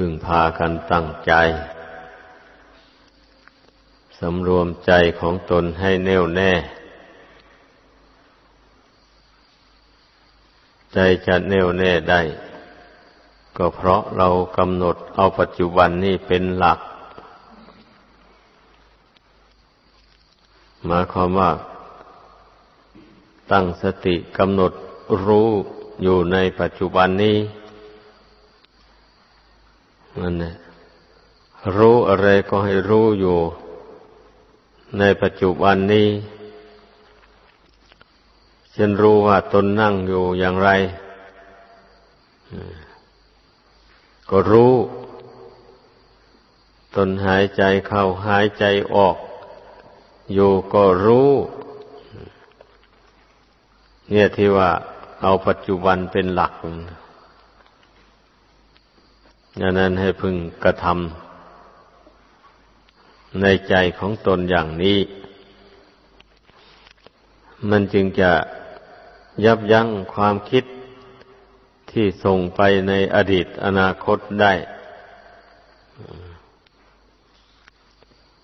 พึงพากันตั้งใจ สำรวมใจของตนให้แน่วแน่ ใจจะแน่วแน่ได้ ก็เพราะเรากำหนดเอาปัจจุบันนี่เป็นหลัก หมายความว่า ตั้งสติกำหนดรู้อยู่ในปัจจุบันนี้ นั่นแหละรู้อะไรก็ให้รู้อยู่ ในปัจจุบันนี้ฉันรู้ว่าตนนั่งอยู่อย่างไร ก็รู้ ตนหายใจเข้าหายใจออก อยู่ก็รู้ เนี่ยที่ว่าเอาปัจจุบันเป็นหลัก ดังนั้นให้พึงกระทำในใจของตนอย่างนี้ มันจึงจะยับยั้งความคิดที่ส่งไปในอดีตอนาคตได้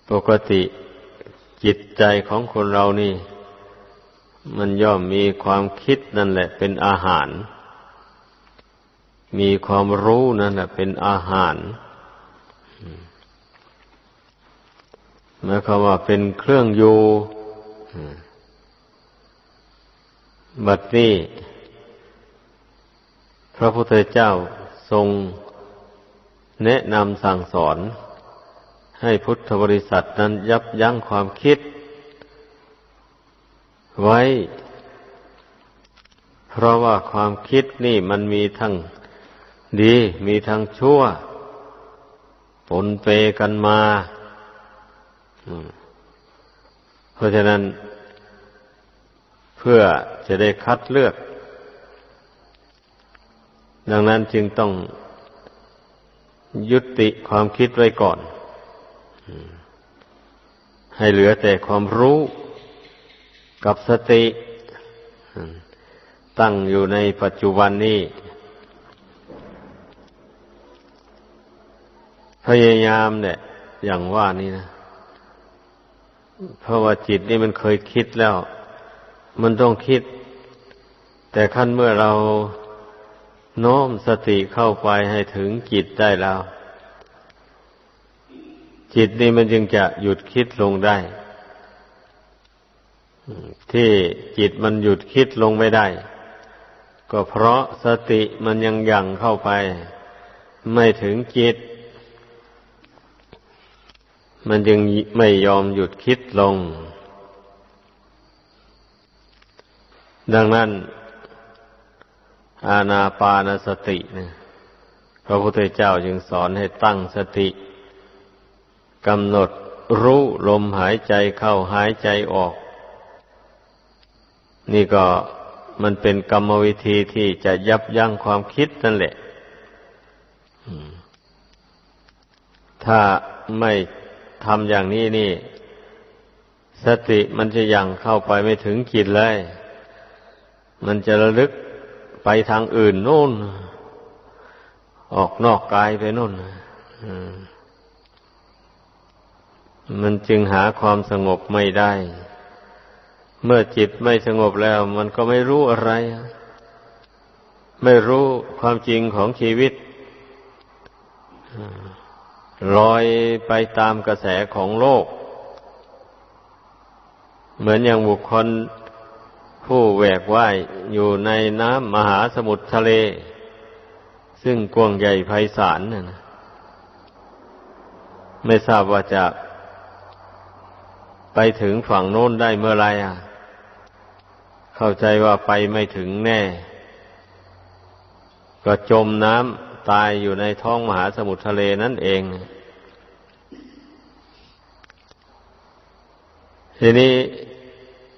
ปกติจิตใจของคนเรานี่ มันย่อมมีความคิดนั่นแหละเป็นอาหาร มีความรู้นั่นแหละเป็นอาหารหมายความว่าเป็นเครื่องอยู่บัดนี้ พระพุทธเจ้าทรงแนะนำสั่งสอน ให้พุทธบริษัทนั้นยับยั้งความคิด ไว้ เพราะว่าความคิดนี่มันมีทั้ง ดีมีทางชั่วปนเปกันมาเพราะฉะนั้น เพื่อจะได้คัดเลือก ดังนั้นจึงต้องยุติความคิดไว้ก่อน ให้เหลือแต่ความรู้กับสติ ตั้งอยู่ในปัจจุบันนี้ พยายามเนี่ยอย่างว่านี่นะเพราะว่าจิตนี่มันเคยคิดแล้ว มันต้องคิด แต่ขั้นเมื่อเราโน้มสติเข้าไปให้ถึงจิตได้แล้ว จิตนี่มันจึงจะหยุดคิดลงได้ ที่จิตมันหยุดคิดลงไม่ได้ ก็เพราะสติมันยังยั่งเข้าไป ไม่ถึงจิต มันจึงไม่ยอมหยุดคิดลง ดังนั้น อาณาปานสติเนี่ยพระพุทธเจ้าจึงสอนให้ตั้งสติกำหนดรู้ลมหายใจเข้าหายใจออก นี่ก็มันเป็นกรรมวิธีที่จะยับยั้งความคิดนั่นแหละถ้าไม่ ทำอย่างนี้นี่ สติมันจะยังเข้าไปไม่ถึงจิตเลย มันจะระลึกไปทางอื่นนู่น ออกนอกกายไปนู่นมันจึงหาความสงบไม่ได้ เมื่อจิตไม่สงบแล้ว มันก็ไม่รู้อะไร ไม่รู้ความจริงของชีวิต ลอยไปตามกระแสของโลก เหมือนอย่างบุคคลผู้แหวกว่ายอยู่ในน้ำมหาสมุทรทะเล ซึ่งกว้างใหญ่ไพศาลน่ะไม่ทราบว่าจะไปถึงฝั่งโน้นได้เมื่อไรอะ เข้าใจว่าไปไม่ถึงแน่ ก็จมน้ำ ตายอยู่ในท้องมหาสมุทรทะเลนั่นเอง ทีนี้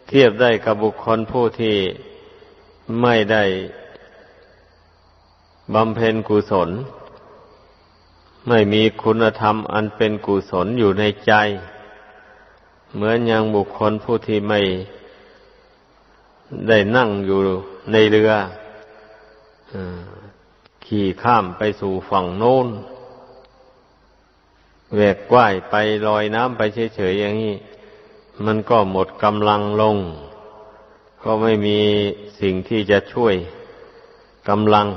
เทียบได้กับบุคคลผู้ที่ไม่ได้บำเพ็ญกุศล ไม่มีคุณธรรมอันเป็นกุศลอยู่ในใจ เหมือนอย่างบุคคลผู้ที่ไม่ได้นั่งอยู่ในเรือ ขี่ข้ามไปสู่ฝั่งโน้นแวกว่ายไปลอยน้ำไปเฉยๆอย่างนี้ มันก็หมดกำลังลง ก็ไม่มีสิ่งที่จะช่วยกำลัง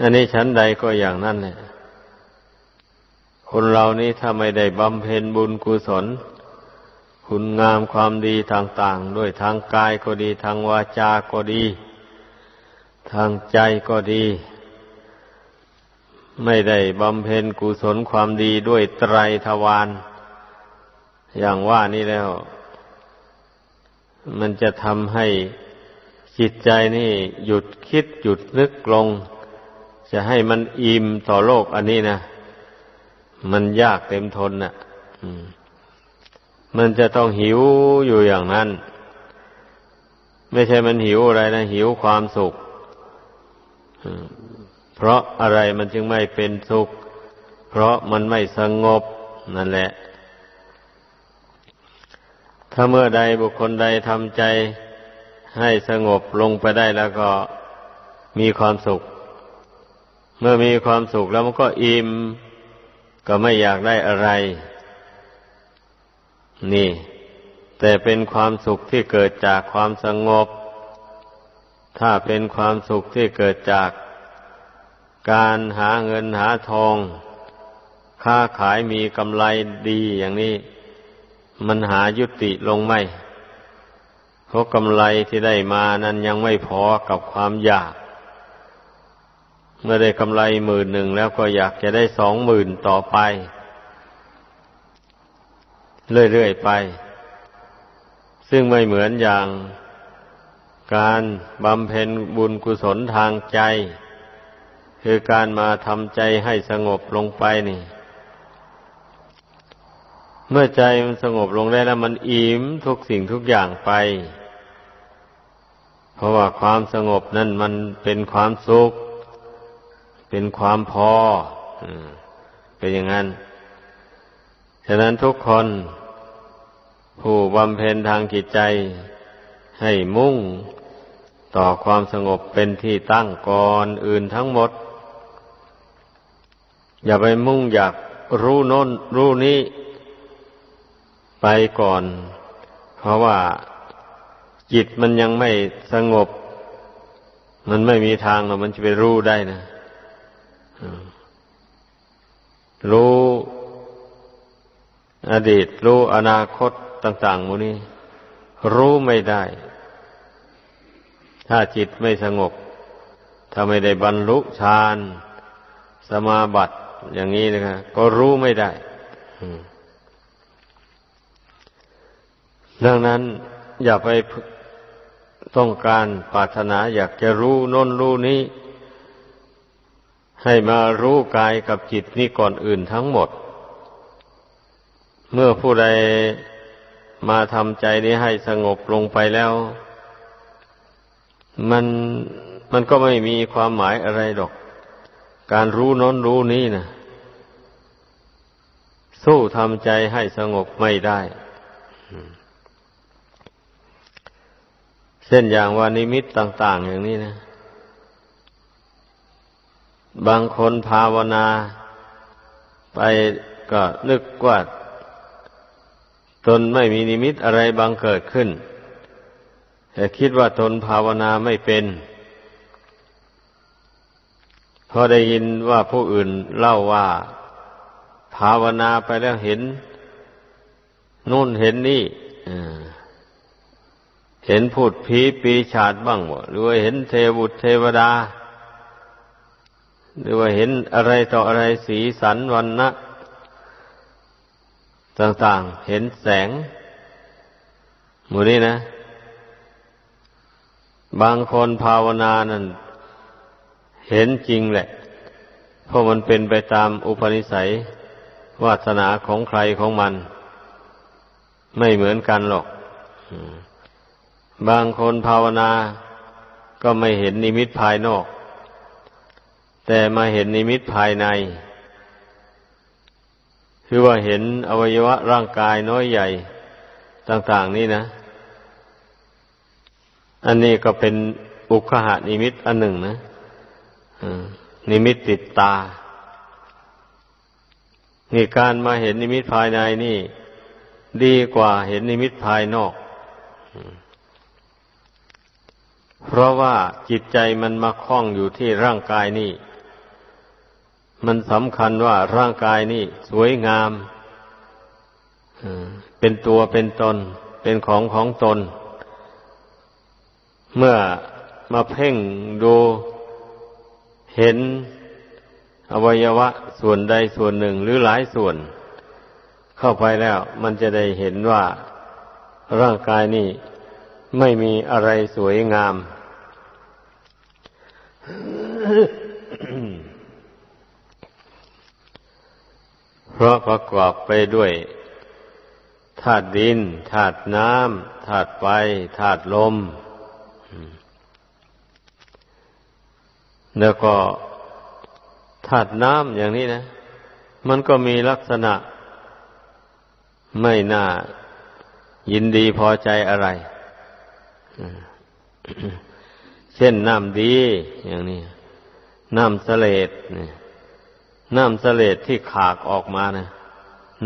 อันนี้ชั้นใดก็อย่างนั้นแหละคนเรานี้ถ้าไม่ได้บำเพ็ญบุญกุศล คุณงามความดีต่างๆ ด้วยทางกายก็ดีทางวาจาก็ดี ทางใจก็ดี ไม่ได้บำเพ็ญกุศลความดีด้วยไตรทวารอย่างว่านี่แล้ว มันจะทำให้จิตใจนี่หยุดคิดหยุดนึกลง จะให้มันอิ่มต่อโลกอันนี้นะมันยากเต็มทนน่ะมันจะต้องหิวอยู่อย่างนั้น ไม่ใช่มันหิวอะไรนะ หิวความสุข เพราะอะไรมันจึงไม่เป็นสุข เพราะมันไม่สงบนั่นแหละ ถ้าเมื่อใดบุคคลใดทำใจให้สงบลงไปได้แล้วก็มีความสุข เมื่อมีความสุขแล้วมันก็อิ่มก็ไม่อยากได้อะไร นี่ แต่เป็นความสุขที่เกิดจากความสงบ ถ้าเป็นความสุขที่เกิดจากการหาเงินหาทอง ค้าขายมีกำไรดีอย่างนี้ มันหายุติลงไม่เพราะกำไรที่ได้มานั้นยังไม่พอกับความอยาก เมื่อได้กำไรหมื่นหนึ่งแล้วก็อยากจะได้สองหมื่นต่อไป เรื่อยๆไป ซึ่งไม่เหมือนอย่าง การบำเพ็ญบุญกุศลทางใจ คือการมาทำใจให้สงบลงไปนี่ เมื่อใจมันสงบลงได้แล้วมันอิ่มทุกสิ่งทุกอย่างไป เพราะว่าความสงบนั่นมันเป็นความสุข เป็นความพอเป็นอย่างนั้น ฉะนั้นทุกคน ผู้บำเพ็ญทางจิตใจ ให้มุ่งต่อความสงบเป็นที่ตั้งก่อนอื่นทั้งหมด อย่าไปมุ่งอยากรู้โน้นรู้นี้ไปก่อน เพราะว่าจิตมันยังไม่สงบ มันไม่มีทางหรอกมันจะไปรู้ได้นะรู้อดีต รู้อนาคตต่างๆมูนี้ รู้ไม่ได้ ถ้าจิตไม่สงบ ถ้าไม่ได้บรรลุฌานสมาบัติอย่างนี้นะครับก็รู้ไม่ได้ดังนั้นอย่าไปต้องการปรารถนาอยากจะรู้น้นรู้นี้ ให้มารู้กายกับจิตนี้ก่อนอื่นทั้งหมด เมื่อผู้ใด มาทำใจนี้ให้สงบลงไปแล้ว มันมันก็ไม่มีความหมายอะไรหรอก การรู้น้นรู้นี้นะสู้ทำใจให้สงบไม่ได้ เช่นอย่างวานิมิตต่าง ๆ อย่างนี้นะ บางคนภาวนา ไปก็นึกว่า ตนไม่มีนิมิตอะไรบางเกิดขึ้น แต่คิดว่าตนภาวนาไม่เป็นพอได้ยินว่าผู้อื่นเล่าว่า ภาวนาไปแล้วเห็นนู่นเห็นนี่เห็นพูดผีปีชาดบ้างหรือว่าเห็นเทวุตเทวดา หรือว่าเห็นอะไรต่ออะไรสีสันวันนะ ต่างๆ เห็นแสงหมู่นี้นะ บางคนภาวนานั่น เห็นจริงแหละ เพราะมันเป็นไปตามอุปนิสัยวาสนาของใครของมัน ไม่เหมือนกันหรอก บางคนภาวนาก็ไม่เห็นนิมิตภายนอก แต่มาเห็นนิมิตภายใน คือว่าเห็นอวัยวะร่างกายน้อยใหญ่ต่าง ๆ นี่นะ อันนี้ก็เป็นอุคหานิมิตอันหนึ่งนะนิมิตติดตา นี่การมาเห็นนิมิตภายในนี่ ดีกว่าเห็นนิมิตภายนอก เพราะว่าจิตใจมันมาคล้องอยู่ที่ร่างกายนี่ มันสำคัญว่าร่างกายนี่สวยงามเป็นตัวเป็นตน เป็นของของตน เมื่อมาเพ่งดูเห็นอวัยวะส่วนใดส่วนหนึ่งหรือหลายส่วน เข้าไปแล้ว มันจะได้เห็นว่าร่างกายนี่ไม่มีอะไรสวยงาม เพราะประกอบไปด้วยธาตุดินธาตุน้ำธาตุไฟธาตุลม แล้วก็ธาตุน้ำอย่างนี้นะ มันก็มีลักษณะ ไม่น่ายินดีพอใจอะไร เช่นน้ำดีอย่างนี้ น้ำเสลดเนี่ย น้ำเสลดที่ขากออกมานะ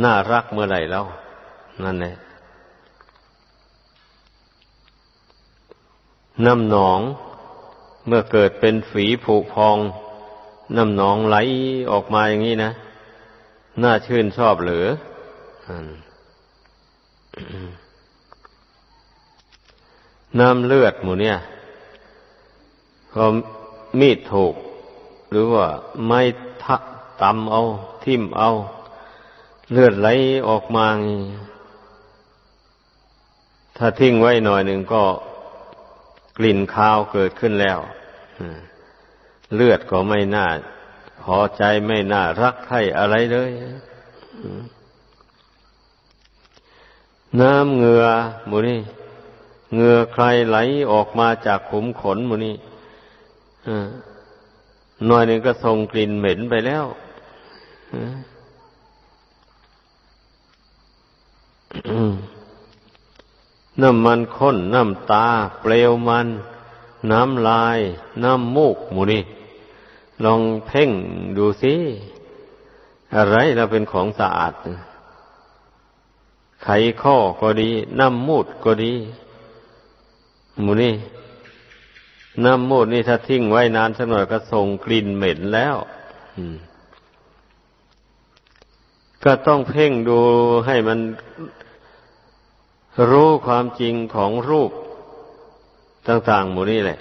น่ารักเมื่อไหร่แล้ว นั่นแหละน้ำหนองเมื่อเกิดเป็นฝีผุพอง น้ำหนองไหลออกมาอย่างนี้นะ น่าชื่นชอบหรือน้ำเลือดหมูเนี่ยพอมีดถูก หรือว่าไม้ทะ ตำเอา ทิ่มเอา เลือดไหลออกมาถ้าทิ้งไว้หน่อยหนึ่งก็กลิ่นคาวเกิดขึ้นแล้วเลือดก็ไม่น่าพอใจไม่น่ารักใครอะไรเลยน้ำเหงือหมูนี่เหงือใครไหลออกมาจากขุมขนหมูนี่หน่อยหนึ่งก็ส่งกลิ่นเหม็นไปแล้ว น้ำมันข้น น้ำตา เปลวมัน น้ำลาย น้ำมูกหมูนี่ ลองเพ่งดูสิอะไรเราเป็นของสะอาด ไขข้อก็ดี น้ำมูดก็ดีหมูนี่ น้ำมูดนี่ถ้าทิ้งไว้นานสักหน่อยก็ส่งกลิ่นเหม็นแล้ว ก็ต้องเพ่งดูให้มันรู้ความจริงของรูปต่างๆหมู่นี้แหละ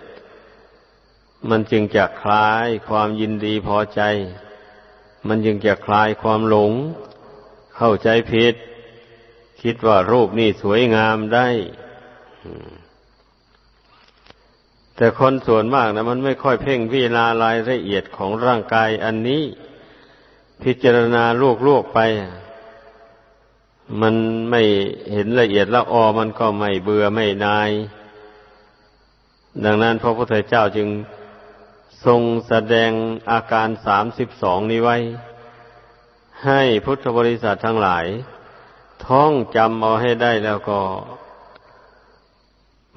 มันจึงจะคลายความยินดีพอใจ มันจึงจะคลายความหลง เข้าใจผิด คิดว่ารูปนี่สวยงามได้ แต่คนส่วนมากนะมันไม่ค่อยเพ่งพิจารณารายละเอียดของร่างกายอันนี้ พิจารณาลวกๆไป มันไม่เห็นละเอียดละออมันก็ไม่เบื่อไม่นาย ดังนั้นพระพุทธเจ้าจึงทรงแสดงอาการสามสิบสองนี้ไว้ ให้พุทธบริษัททั้งหลาย ท่องจำเอาให้ได้แล้วก็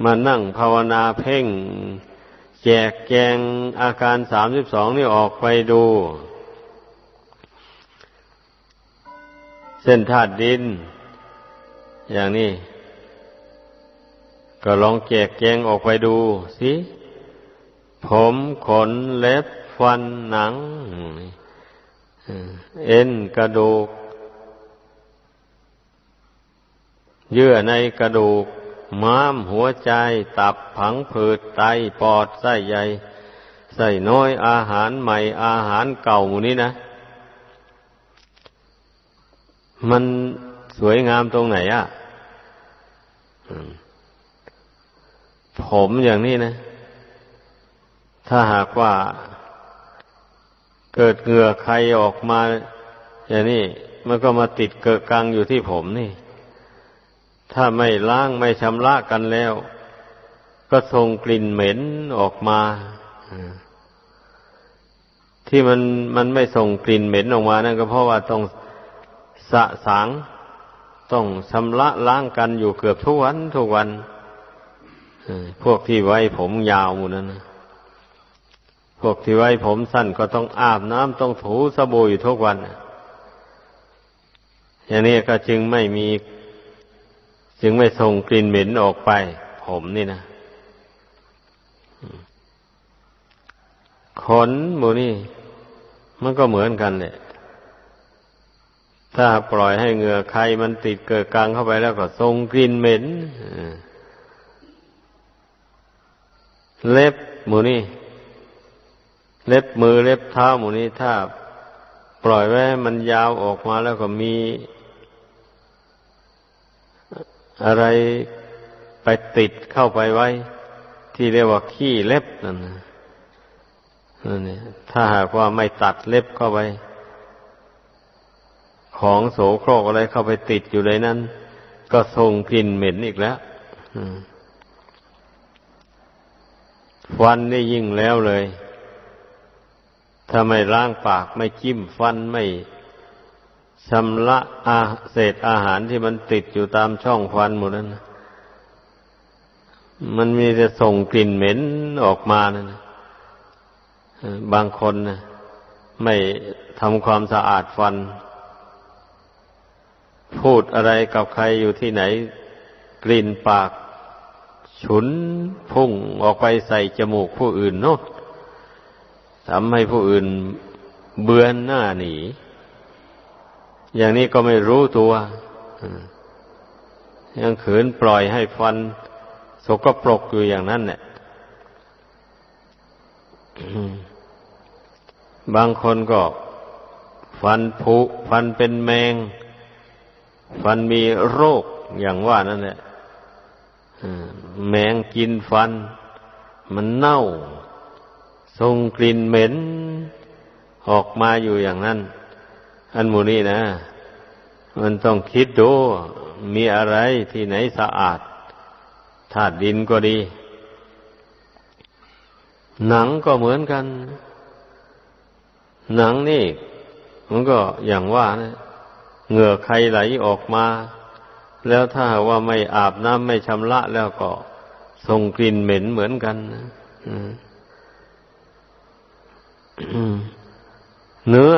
มานั่งภาวนาเพ่ง แจกแกงอาการสามสิบสองนี่ออกไปดู เส้นธาตุดิน อย่างนี้ ก็ลองแจกแกงออกไปดูสิ ผมขนเล็บฟันหนัง เอ็นกระดูก เยื่อในกระดูก ม้ามหัวใจ ตับผังผืดไตปอดไส้ใหญ่ไส้น้อยอาหารใหม่อาหารเก่าหมูนี้นะ มันสวยงามตรงไหนอะ่ะผมอย่างนี้นะ ถ้าหากว่าเกิดเหงื่อใครออกมา อย่างนี้มันก็มาติดเกิดกลางอยู่ที่ผมนี่ ถ้าไม่ล้างไม่ชำระกันแล้ว ก็ส่งกลิ่นเหม็นออกมาที่มันมันไม่ส่งกลิ่นเหม็นออกมานั่นก็เพราะว่าต้อง สะสางต้องชำระล้างกันอยู่เกือบทุกวันทุกวันพวกที่ไว้ผมยาวมูนั้นนะพวกที่ไว้ผมสั้นก็ต้องอาบน้ำต้องถูสบู่อยู่ทุกวันอย่างนี้ก็จึงไม่มี จึงไม่ส่งกลิ่นเหม็นออกไป ผมนี่นะขนมูนี่ มันก็เหมือนกันแหละ ถ้าปล่อยให้เหงื่อใครมันติดเกิดกลางเข้าไปแล้วก็ทรงกลิ่นเหม็นเล็บหมูนี่เล็บมือเล็บเท้าหมูนี่ถ้าปล่อยไว้มันยาวออกมาแล้วก็มี อะไรไปติดเข้าไปไว้ ที่เรียกว่าขี้เล็บนั่นนะนี่ถ้าหากว่าไม่ตัดเล็บเข้าไป ของโสโครกอะไรเข้าไปติดอยู่ในนั้น ก็ส่งกลิ่นเหม็นอีกแล้วฟันนี่ยิ่งแล้วเลยถ้าไม่ล้างปากไม่จิ้มฟันไม่ชำระอาเศษอาหารที่มันติดอยู่ตามช่องฟันหมดนั้นมันมีแต่ส่งกลิ่นเหม็นออกมานะบางคนนะไม่ทำความสะอาดฟัน พูดอะไรกับใครอยู่ที่ไหน กลิ่นปาก ฉุนพุ่งออกไปใส่จมูกผู้อื่นเนาะทำให้ผู้อื่นเบือนหน้าหนี อย่างนี้ก็ไม่รู้ตัวยังขืนปล่อยให้ฟัน สกปรกอยู่อย่างนั้นเนี่ยบางคนก็ ฟันผุฟันเป็นแมง ฟันมีโรคอย่างว่านั่นแหละแมงกินฟัน มันเน่าทรงกลิ่นเหม็น ออกมาอยู่อย่างนั้น อันมูนี่นะ มันต้องคิดดูมีอะไรที่ไหนสะอาดธาตุดินก็ดี หนังก็เหมือนกัน หนังนี่ มันก็อย่างว่านะ เหงื่อใครไหลออกมา แล้วถ้าว่าไม่อาบน้ำไม่ชำระแล้วก็ส่งกลิ่นเหม็นเหมือนกันเนื้อ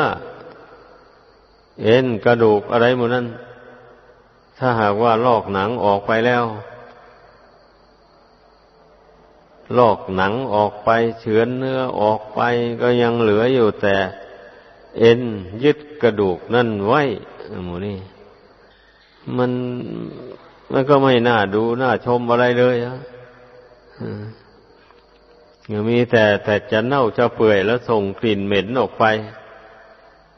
เอ็นกระดูกอะไรหมดนั้น ถ้าหากว่าลอกหนังออกไปแล้ว ลอกหนังออกไปเฉือนเนื้อออกไปก็ยังเหลืออยู่แต่ เอ็นยึดกระดูกนั่นไว้ หมูนี่มันมันก็ไม่น่าดูน่าชมอะไรเลยอะมีแต่แต่จะเน่าจะเปื่อยแล้วส่งกลิ่นเหม็นออกไป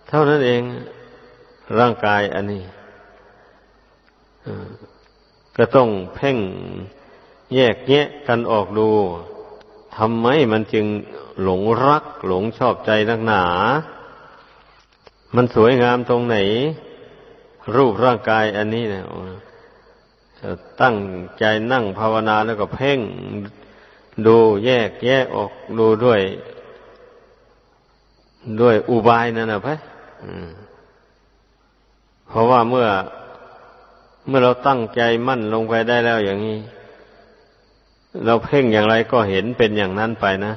เท่านั้นเองร่างกายอันนี้ก็ต้องเพ่งแยกแยะกันออกดูทำไมมันจึงหลงรัก หลงชอบใจนักหนา มันสวยงามตรงไหน รูปร่างกายอันนี้เนี่ยตั้งใจนั่งภาวนาแล้วก็เพ่งดูแยกแยกออกดูด้วย ด้วยอุบายนั่นนะพะเพราะว่าเมื่อเมื่อเราตั้งใจมั่นลงไปได้แล้วอย่างนี้ เราเพ่งอย่างไรก็เห็นเป็นอย่างนั้นไปนะ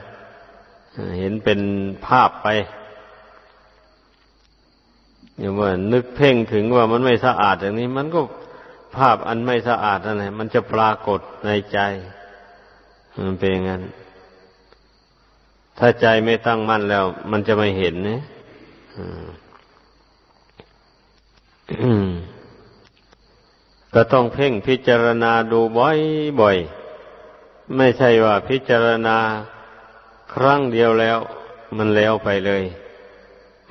เห็นเป็นภาพไป อย่างว่านึกเพ่งถึงว่ามันไม่สะอาดอย่างนี้ มันก็ภาพอันไม่สะอาดนั่นแหละมันจะปรากฏในใจ มันเป็นอย่างนั้น ถ้าใจไม่ตั้งมั่นแล้ว มันจะไม่เห็นนี่ยก็ต้องเพ่งพิจารณาดูบ่อยๆ ไม่ใช่ว่าพิจารณาครั้งเดียวแล้ว มันแล้วไปเลย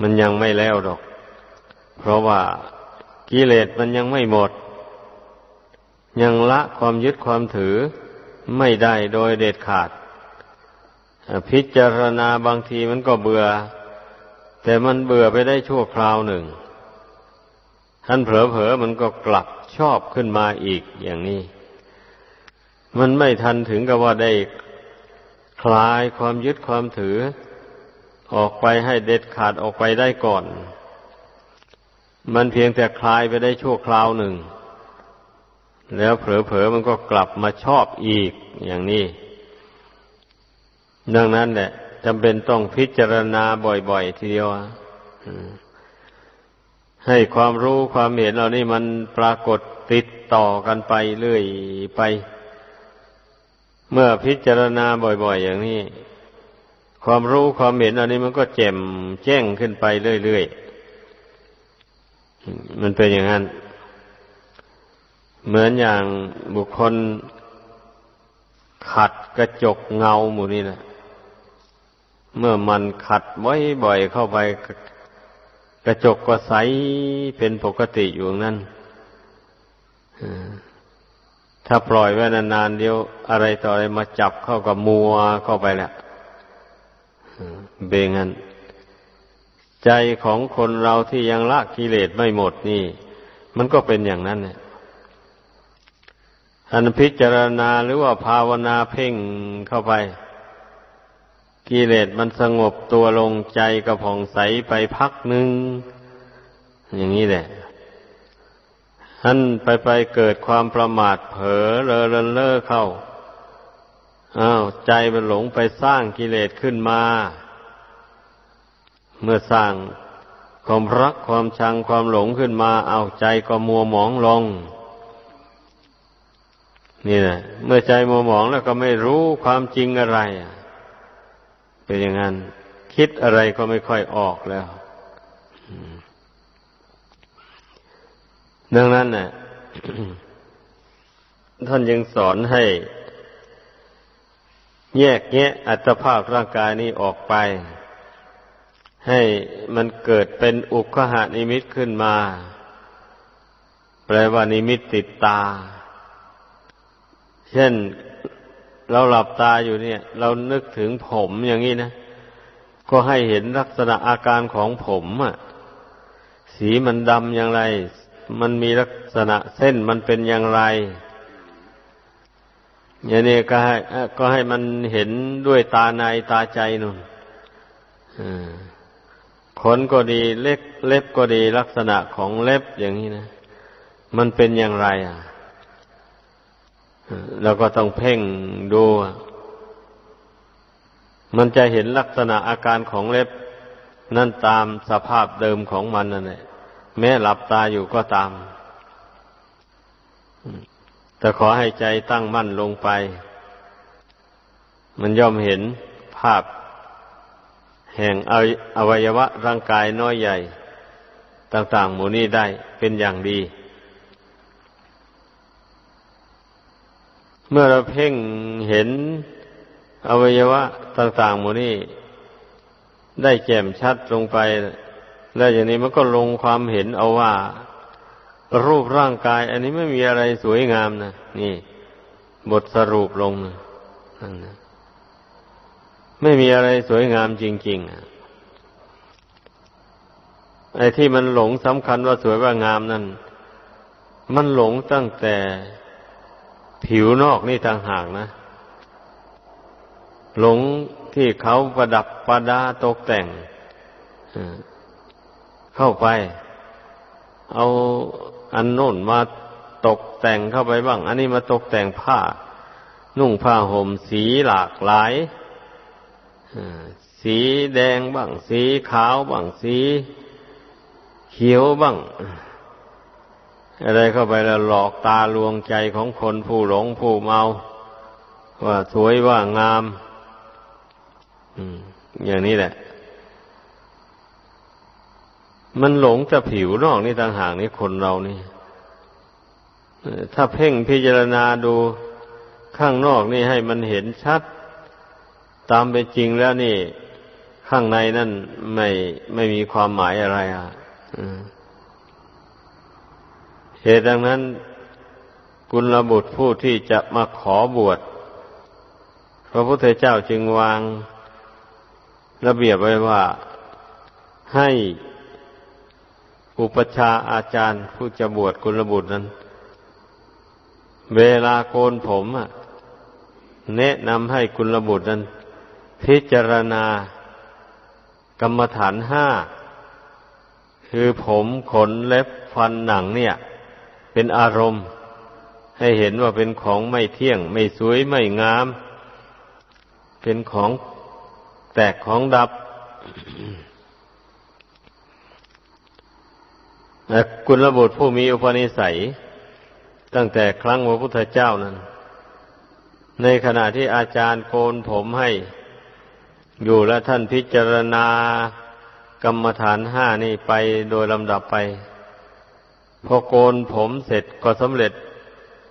มันยังไม่แล้วดอก ราะว่ากิเลสมันยังไม่หมด ยังละความยึดความถือไม่ได้โดยเด็ดขาด พิจารณาบางทีมันก็เบื่อ แต่มันเบื่อไปได้ชั่วคราวหนึ่ง ท่านเผลอๆมันก็กลับชอบขึ้นมาอีกอย่างนี้ มันไม่ทันถึงกับว่าได้คลายความยึดความถือ ออกไปให้เด็ดขาดออกไปได้ก่อน มันเพียงแต่คลายไปได้ชั่วคราวหนึ่ง แล้วเผลอๆมันก็กลับมาชอบอีกอย่างนี้ ดังนั้นแหละจำเป็นต้องพิจารณาบ่อยๆ ทีเดียวให้ความรู้ความเห็นเหล่านี้มันปรากฏติดต่อกันไปเรื่อยไป เมื่อพิจารณาบ่อยๆ อย่างนี้ ความรู้ความเห็นเหล่านี้มันก็แจ่มแจ้งขึ้นไปเรื่อยๆ มันเป็นอย่างนั้น เหมือนอย่างบุคคลขัดกระจกเงาหมู่นี้แหละ เมื่อมันขัดบ่อยๆเข้าไปกระจกก็ใสเป็นปกติอยู่นั้นถ้าปล่อยไว้นานๆเดี๋ยวอะไรต่ออะไรมาจับเข้ากับมัวเข้าไปแหละเบงัน ใจของคนเราที่ยังละกิเลสไม่หมดนี่ มันก็เป็นอย่างนั้นเนี่ยอันพิจารณาหรือว่าภาวนาเพ่งเข้าไป กิเลสมันสงบตัวลงใจกระผ่องใสไปพักหนึ่งอย่างนี้แหละท่านไปไปเกิดความประมาทเผลอเลอเลอเลอเข้าอ้าวใจมันหลงไปสร้างกิเลสขึ้นมา เมื่อสร้างความรักความชังความหลงขึ้นมาเอาใจก็มัวหมองลง นี่แหละเมื่อใจมัวหมองแล้วก็ไม่รู้ความจริงอะไร เป็นอย่างนั้น คิดอะไรก็ไม่ค่อยออกแล้วดังนั้นน่ะท่านยังสอนให้ แยกแยะอัตภาพร่างกายนี้ออกไป ให้มันเกิดเป็นอุคหานิมิตขึ้นมา แปลว่านิมิตติดตา เช่นเราหลับตาอยู่เนี่ย เรานึกถึงผมอย่างนี้นะก็ให้เห็นลักษณะอาการของผมอะสีมันดำอย่างไร มันมีลักษณะเส้นมันเป็นอย่างไร อย่างนี้ก็ให้ก็ให้มันเห็นด้วยตาในตาใจนุ่น นก็ดีเล็บเล็บก็ดีลักษณะของเล็บอย่างนี้นะ มันเป็นอย่างไรอะเราก็ต้องเพ่งดู มันจะเห็นลักษณะอาการของเล็บ นั่นตามสภาพเดิมของมันนั่นแหละแม้หลับตาอยู่ก็ตาม แต่ขอให้ใจตั้งมั่นลงไป มันย่อมเห็นภาพ แห่งอวัยวะร่างกายน้อยใหญ่ ต่างๆหมู่นี้ได้เป็นอย่างดี เมื่อเราเพ่งเห็นอวัยวะต่างๆหมดนี้ได้แจ่มชัดลงไป แล้วอย่างนี้มันก็ลงความเห็นเอาว่า รูปร่างกาย อันนี้ไม่มีอะไรสวยงามนะนี่ บทสรุปลงนะ ไม่มีอะไรสวยงามจริงๆไอ้ที่มันหลงสำคัญว่าสวยว่างามนั่น มันหลงตั้งแต่ผิวนอกนี่ต่างหากนะ หลงที่เขาประดับประดาตกแต่งเข้าไป เอาอันโน้นมาตกแต่งเข้าไปบ้าง อันนี้มาตกแต่งผ้า นุ่งผ้าห่มสีหลากหลาย สีแดงบ้าง สีขาวบ้าง สีเขียวบ้าง อะไรเข้าไปแล้วหลอกตาลวงใจของคนผู้หลงผู้เมา ว่าสวยว่างามอย่างนี้แหละ มันหลงจะผิวนอกนี่ต่างหากนี่คนเรานี่ถ้าเพ่งพิจารณาดูข้างนอกนี่ให้มันเห็นชัด ตามเป็นจริงแล้วนี่ ข้างในนั่นไม่ไม่มีความหมายอะไรอะเหตุดังนั้นกุลบุตรผู้ที่จะมาขอบวชพระพุทธเจ้าจึงวางระเบียบไว้ว่าให้อุปชาอาจารย์ผู้จะบวชกุลบุตรนั้น เวลาโกนผมแนะนำให้กุลบุตรนั้น พิจารณากรรมฐานห้า คือผมขนเล็บฟันหนังเนี่ย เป็นอารมณ์ ให้เห็นว่าเป็นของไม่เที่ยง ไม่สวยไม่งาม เป็นของแตกของดับกุลบุตรผู้มีอุปนิสัย ตั้งแต่ครั้งพระพุทธเจ้านั้น ในขณะที่อาจารย์โกนผมให้ อยู่และท่านพิจารณากรรมฐานห้านี่ไปโดยลำดับไป พอโกนผมเสร็จก็สำเร็จ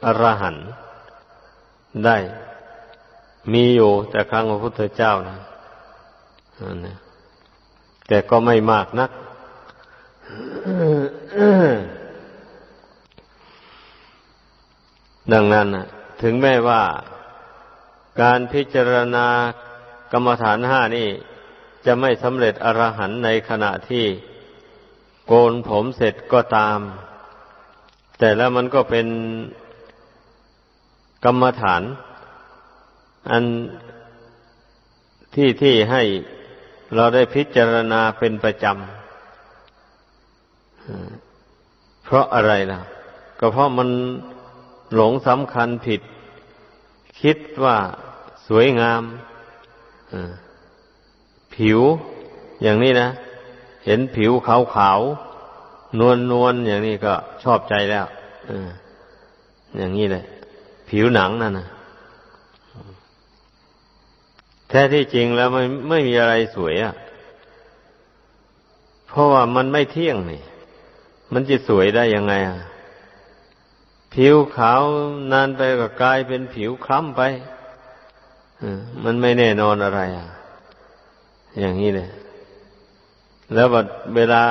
อรหันต์ได้ มีอยู่แต่ครั้งพระพุทธเจ้านะแต่ก็ไม่มากนัก ดังนั้นถึงแม้ว่าการพิจารณา กรรมฐานห้านี่จะไม่สำเร็จอรหันในขณะที่โกนผมเสร็จก็ตาม แต่แล้วมันก็เป็นกรรมฐาน อันที่ที่ให้เราได้พิจารณาเป็นประจำ เพราะอะไรล่ะ ก็เพราะมันหลงสำคัญผิด คิดว่าสวยงาม ผิวอย่างนี้นะ เห็นผิวขาวขาวนวลนวลอย่างนี้ก็ชอบใจแล้วอย่างนี้เลยผิวหนังนั่นนะแท้ที่จริงแล้วไม่ไม่มีอะไรสวยอะ่ะ เพราะว่ามันไม่เที่ยงนี่ มันจะสวยได้ยังไงอะ ผิวขาวนานไปก็กลายเป็นผิวคล้ำไป มันไม่แน่นอนอะไรอะ อย่างนี้เลยแล้วเวลา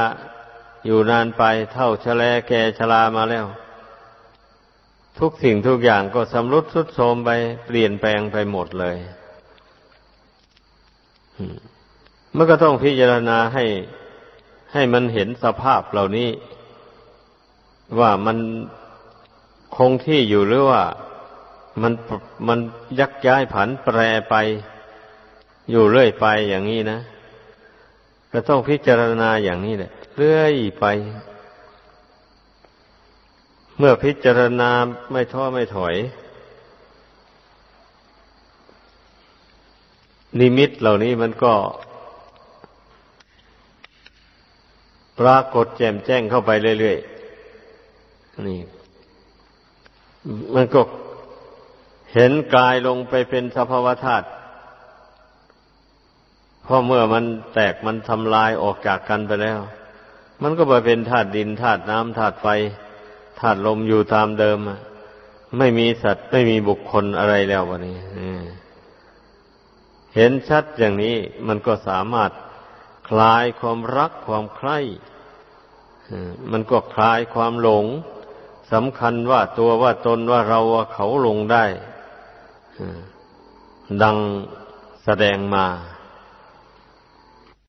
อยู่นานไปเท่าชะแลแกชรามาแล้ว ทุกสิ่งทุกอย่างก็สำรุดสุดโทมไปเปลี่ยนแปลงไปหมดเลยมันก็ต้องพิจารณาให้ให้มันเห็นสภาพเหล่านี้ ว่ามันคงที่อยู่หรือว่า มันมันยักย้ายผันแปรไปอยู่เรื่อยไปอย่างนี้นะก็ต้องพิจารณาอย่างนี้แหละเรื่อยไป เมื่อพิจารณาไม่ท้อไม่ถอย นิมิตเหล่านี้มันก็ ปรากฏแจ่มแจ้งเข้าไปเรื่อยๆนี่ มันก็ เห็นกายลงไปเป็นสภาวธาตุพอเมื่อมันแตกมันทำลายออกจากกันไปแล้ว มันก็ไปเป็นธาตุดินธาตุน้ำธาตุไฟธาตุลมอยู่ตามเดิมไม่มีสัตว์ไม่มีบุคคลอะไรแล้ววันนี้เห็นชัดอย่างนี้มันก็สามารถคลายความรักความใคร่มันก็คลายความหลงสำคัญว่าตัวว่าตนว่าเราว่าเขาลงได้ ดังแสดงมา